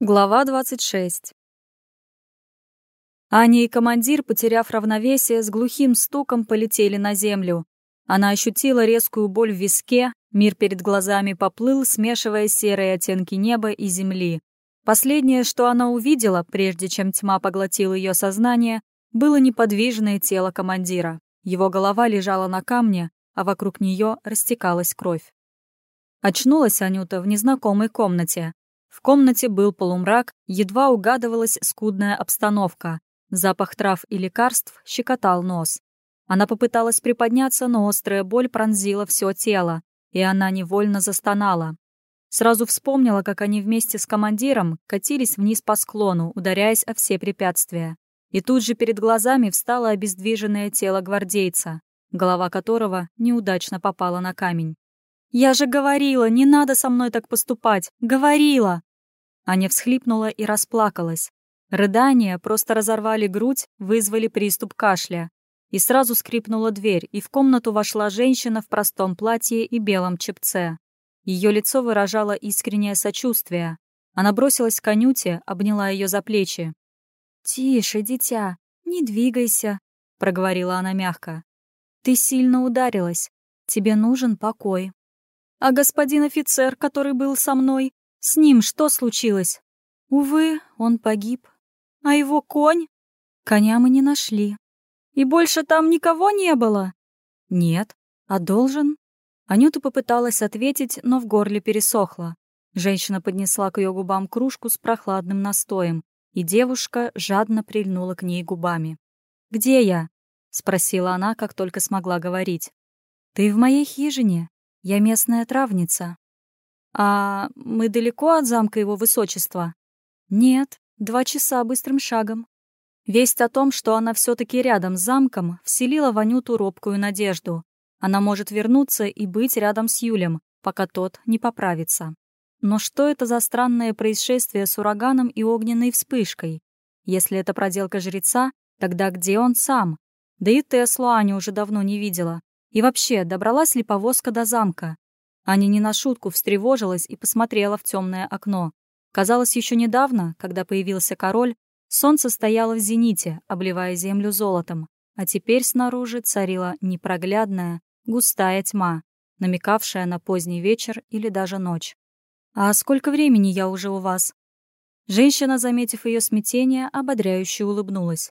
Глава 26 Аня и командир, потеряв равновесие, с глухим стуком полетели на землю. Она ощутила резкую боль в виске, мир перед глазами поплыл, смешивая серые оттенки неба и земли. Последнее, что она увидела, прежде чем тьма поглотила ее сознание, было неподвижное тело командира. Его голова лежала на камне, а вокруг нее растекалась кровь. Очнулась Анюта в незнакомой комнате. В комнате был полумрак, едва угадывалась скудная обстановка. Запах трав и лекарств щекотал нос. Она попыталась приподняться, но острая боль пронзила все тело, и она невольно застонала. Сразу вспомнила, как они вместе с командиром катились вниз по склону, ударяясь о все препятствия. И тут же перед глазами встало обездвиженное тело гвардейца, голова которого неудачно попала на камень. «Я же говорила, не надо со мной так поступать! Говорила!» Аня всхлипнула и расплакалась. Рыдания просто разорвали грудь, вызвали приступ кашля. И сразу скрипнула дверь, и в комнату вошла женщина в простом платье и белом чепце. Ее лицо выражало искреннее сочувствие. Она бросилась к Анюте, обняла ее за плечи. «Тише, дитя, не двигайся», — проговорила она мягко. «Ты сильно ударилась. Тебе нужен покой». А господин офицер, который был со мной, с ним что случилось? Увы, он погиб. А его конь? Коня мы не нашли. И больше там никого не было? Нет. А должен? Анюта попыталась ответить, но в горле пересохло. Женщина поднесла к ее губам кружку с прохладным настоем, и девушка жадно прильнула к ней губами. «Где я?» — спросила она, как только смогла говорить. «Ты в моей хижине. Я местная травница. А мы далеко от замка его высочества? Нет, два часа быстрым шагом. Весть о том, что она все таки рядом с замком, вселила Ванюту робкую надежду. Она может вернуться и быть рядом с Юлем, пока тот не поправится. Но что это за странное происшествие с ураганом и огненной вспышкой? Если это проделка жреца, тогда где он сам? Да и Теслу Аня уже давно не видела. И вообще, добралась ли повозка до замка? Аня не на шутку встревожилась и посмотрела в темное окно. Казалось, еще недавно, когда появился король, солнце стояло в зените, обливая землю золотом, а теперь снаружи царила непроглядная, густая тьма, намекавшая на поздний вечер или даже ночь. «А сколько времени я уже у вас?» Женщина, заметив ее смятение, ободряюще улыбнулась.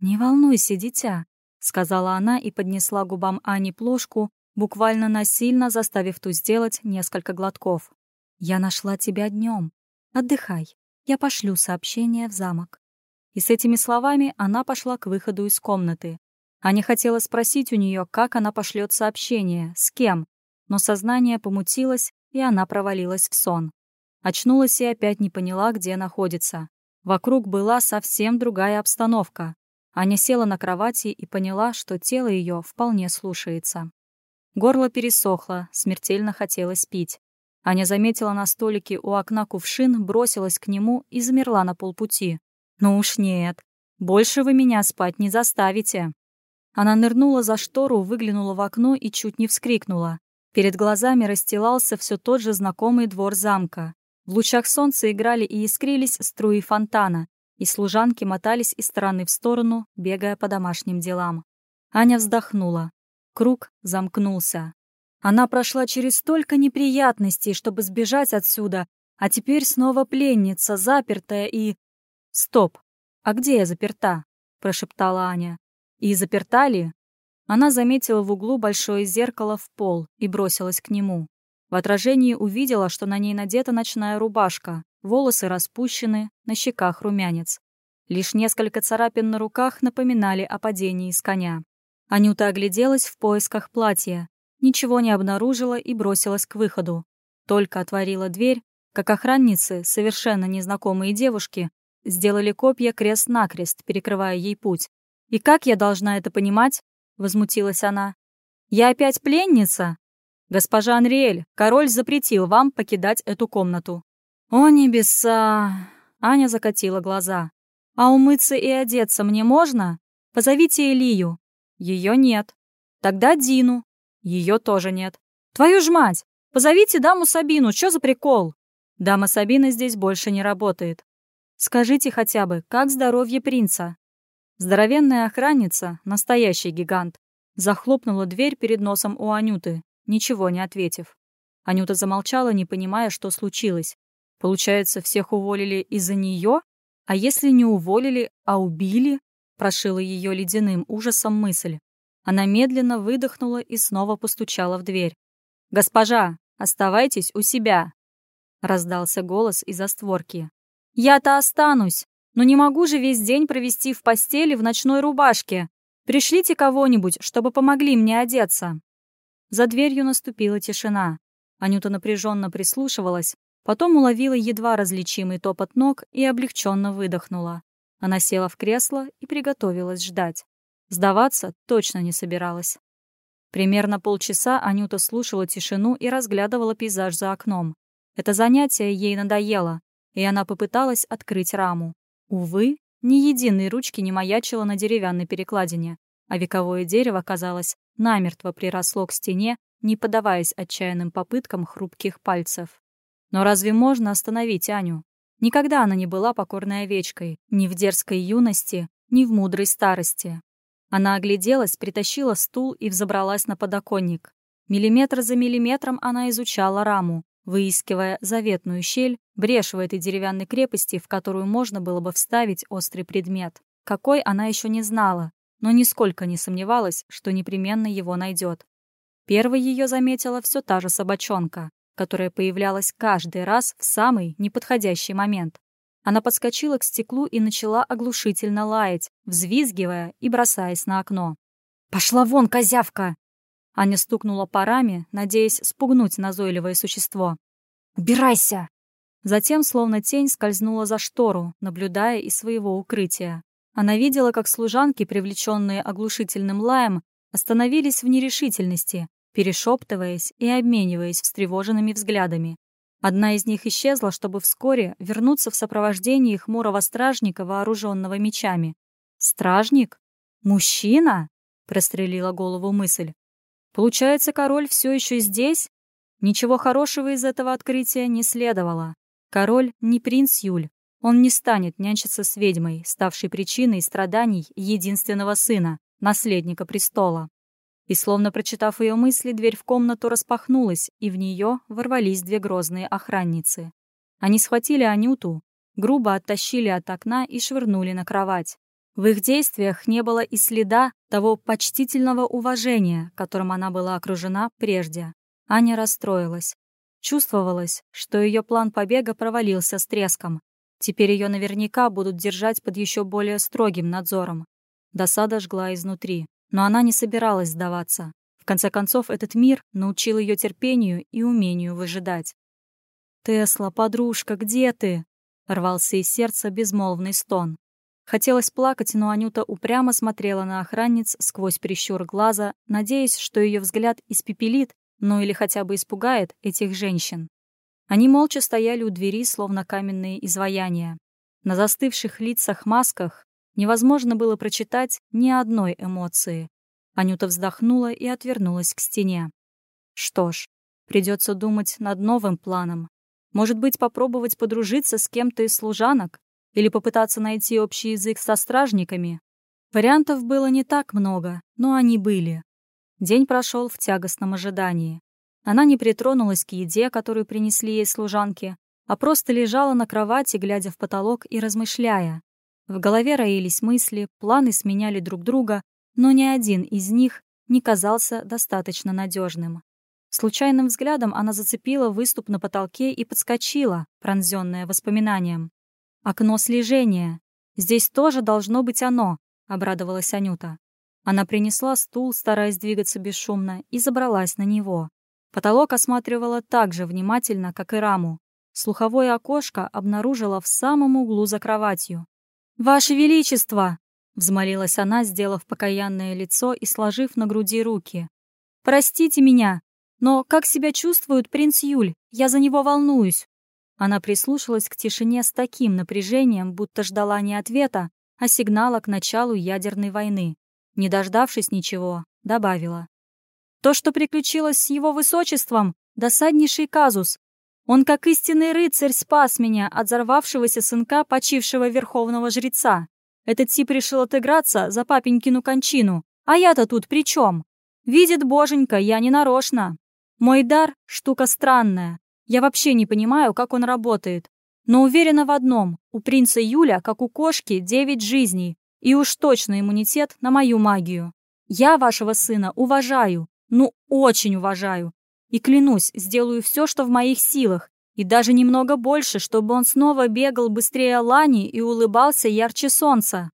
«Не волнуйся, дитя. — сказала она и поднесла губам Ани плошку, буквально насильно заставив ту сделать несколько глотков. «Я нашла тебя днем. Отдыхай. Я пошлю сообщение в замок». И с этими словами она пошла к выходу из комнаты. Аня хотела спросить у нее, как она пошлет сообщение, с кем, но сознание помутилось, и она провалилась в сон. Очнулась и опять не поняла, где находится. Вокруг была совсем другая обстановка. Аня села на кровати и поняла, что тело ее вполне слушается. Горло пересохло, смертельно хотелось пить. Аня заметила на столике у окна кувшин, бросилась к нему и замерла на полпути. «Ну уж нет, больше вы меня спать не заставите». Она нырнула за штору, выглянула в окно и чуть не вскрикнула. Перед глазами расстилался все тот же знакомый двор замка. В лучах солнца играли и искрились струи фонтана, и служанки мотались из стороны в сторону, бегая по домашним делам. Аня вздохнула. Круг замкнулся. Она прошла через столько неприятностей, чтобы сбежать отсюда, а теперь снова пленница, запертая и... «Стоп! А где я заперта?» — прошептала Аня. «И заперта ли?» Она заметила в углу большое зеркало в пол и бросилась к нему. В отражении увидела, что на ней надета ночная рубашка, волосы распущены, на щеках румянец. Лишь несколько царапин на руках напоминали о падении с коня. Анюта огляделась в поисках платья, ничего не обнаружила и бросилась к выходу. Только отворила дверь, как охранницы, совершенно незнакомые девушки, сделали копья крест-накрест, перекрывая ей путь. «И как я должна это понимать?» — возмутилась она. «Я опять пленница?» «Госпожа Анриэль, король запретил вам покидать эту комнату». «О, небеса!» — Аня закатила глаза. «А умыться и одеться мне можно? Позовите Илью». Ее нет. Тогда Дину. Ее тоже нет. Твою ж мать! Позовите даму Сабину, что за прикол? Дама Сабина здесь больше не работает. Скажите хотя бы, как здоровье принца?» Здоровенная охранница, настоящий гигант, захлопнула дверь перед носом у Анюты, ничего не ответив. Анюта замолчала, не понимая, что случилось. Получается, всех уволили из-за нее? А если не уволили, а убили? Прошила ее ледяным ужасом мысль. Она медленно выдохнула и снова постучала в дверь. «Госпожа, оставайтесь у себя!» Раздался голос из-за створки. «Я-то останусь, но не могу же весь день провести в постели в ночной рубашке. Пришлите кого-нибудь, чтобы помогли мне одеться». За дверью наступила тишина. Анюта напряженно прислушивалась, потом уловила едва различимый топот ног и облегченно выдохнула. Она села в кресло и приготовилась ждать. Сдаваться точно не собиралась. Примерно полчаса Анюта слушала тишину и разглядывала пейзаж за окном. Это занятие ей надоело, и она попыталась открыть раму. Увы, ни единой ручки не маячило на деревянной перекладине, а вековое дерево, казалось, намертво приросло к стене, не поддаваясь отчаянным попыткам хрупких пальцев. Но разве можно остановить Аню? Никогда она не была покорной овечкой, ни в дерзкой юности, ни в мудрой старости. Она огляделась, притащила стул и взобралась на подоконник. Миллиметр за миллиметром она изучала раму, выискивая заветную щель, брешь в этой деревянной крепости, в которую можно было бы вставить острый предмет. Какой она еще не знала, но нисколько не сомневалась, что непременно его найдет. Первой ее заметила все та же собачонка которая появлялась каждый раз в самый неподходящий момент. Она подскочила к стеклу и начала оглушительно лаять, взвизгивая и бросаясь на окно. «Пошла вон, козявка!» Аня стукнула парами, надеясь спугнуть назойливое существо. «Убирайся!» Затем, словно тень, скользнула за штору, наблюдая из своего укрытия. Она видела, как служанки, привлеченные оглушительным лаем, остановились в нерешительности, перешептываясь и обмениваясь встревоженными взглядами. Одна из них исчезла, чтобы вскоре вернуться в сопровождении хмурого стражника, вооруженного мечами. «Стражник? Мужчина?» — прострелила голову мысль. «Получается, король все еще здесь?» Ничего хорошего из этого открытия не следовало. Король не принц Юль. Он не станет нянчиться с ведьмой, ставшей причиной страданий единственного сына, наследника престола. И словно прочитав ее мысли, дверь в комнату распахнулась, и в нее ворвались две грозные охранницы. Они схватили Анюту, грубо оттащили от окна и швырнули на кровать. В их действиях не было и следа того почтительного уважения, которым она была окружена прежде. Аня расстроилась. Чувствовалось, что ее план побега провалился с треском. Теперь ее наверняка будут держать под еще более строгим надзором. Досада жгла изнутри. Но она не собиралась сдаваться. В конце концов, этот мир научил ее терпению и умению выжидать. «Тесла, подружка, где ты?» — рвался из сердца безмолвный стон. Хотелось плакать, но Анюта упрямо смотрела на охранниц сквозь прищур глаза, надеясь, что ее взгляд испепелит, ну или хотя бы испугает этих женщин. Они молча стояли у двери, словно каменные изваяния. На застывших лицах масках Невозможно было прочитать ни одной эмоции. Анюта вздохнула и отвернулась к стене. Что ж, придется думать над новым планом. Может быть, попробовать подружиться с кем-то из служанок? Или попытаться найти общий язык со стражниками? Вариантов было не так много, но они были. День прошел в тягостном ожидании. Она не притронулась к еде, которую принесли ей служанки, а просто лежала на кровати, глядя в потолок и размышляя. В голове роились мысли, планы сменяли друг друга, но ни один из них не казался достаточно надежным. Случайным взглядом она зацепила выступ на потолке и подскочила, пронзенная воспоминанием. «Окно слежения. Здесь тоже должно быть оно», — обрадовалась Анюта. Она принесла стул, стараясь двигаться бесшумно, и забралась на него. Потолок осматривала так же внимательно, как и раму. Слуховое окошко обнаружила в самом углу за кроватью. «Ваше Величество!» — взмолилась она, сделав покаянное лицо и сложив на груди руки. «Простите меня, но как себя чувствует принц Юль? Я за него волнуюсь». Она прислушалась к тишине с таким напряжением, будто ждала не ответа, а сигнала к началу ядерной войны. Не дождавшись ничего, добавила. «То, что приключилось с его высочеством, досаднейший казус. Он, как истинный рыцарь, спас меня от взорвавшегося сынка почившего верховного жреца. Этот тип решил отыграться за папенькину кончину, а я-то тут при чем? Видит боженька, я не нарочно. Мой дар — штука странная. Я вообще не понимаю, как он работает. Но уверена в одном, у принца Юля, как у кошки, девять жизней, и уж точно иммунитет на мою магию. Я вашего сына уважаю, ну очень уважаю, и клянусь, сделаю все, что в моих силах, и даже немного больше, чтобы он снова бегал быстрее Лани и улыбался ярче солнца.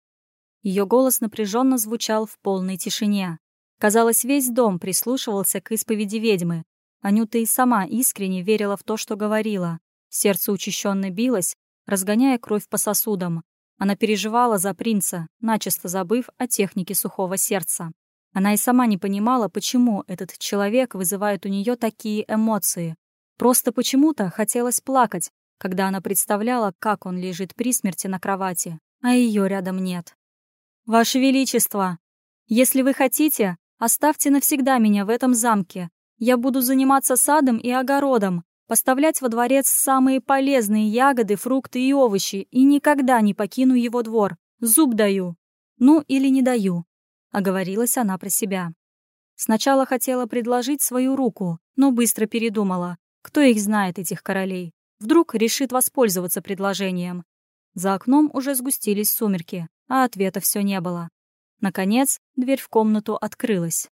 Ее голос напряженно звучал в полной тишине. Казалось, весь дом прислушивался к исповеди ведьмы. Анюта и сама искренне верила в то, что говорила. Сердце учащенно билось, разгоняя кровь по сосудам. Она переживала за принца, начисто забыв о технике сухого сердца. Она и сама не понимала, почему этот человек вызывает у нее такие эмоции. Просто почему-то хотелось плакать, когда она представляла, как он лежит при смерти на кровати, а ее рядом нет. «Ваше Величество, если вы хотите, оставьте навсегда меня в этом замке. Я буду заниматься садом и огородом, поставлять во дворец самые полезные ягоды, фрукты и овощи и никогда не покину его двор. Зуб даю. Ну или не даю. Оговорилась она про себя. Сначала хотела предложить свою руку, но быстро передумала. Кто их знает, этих королей? Вдруг решит воспользоваться предложением. За окном уже сгустились сумерки, а ответа все не было. Наконец, дверь в комнату открылась.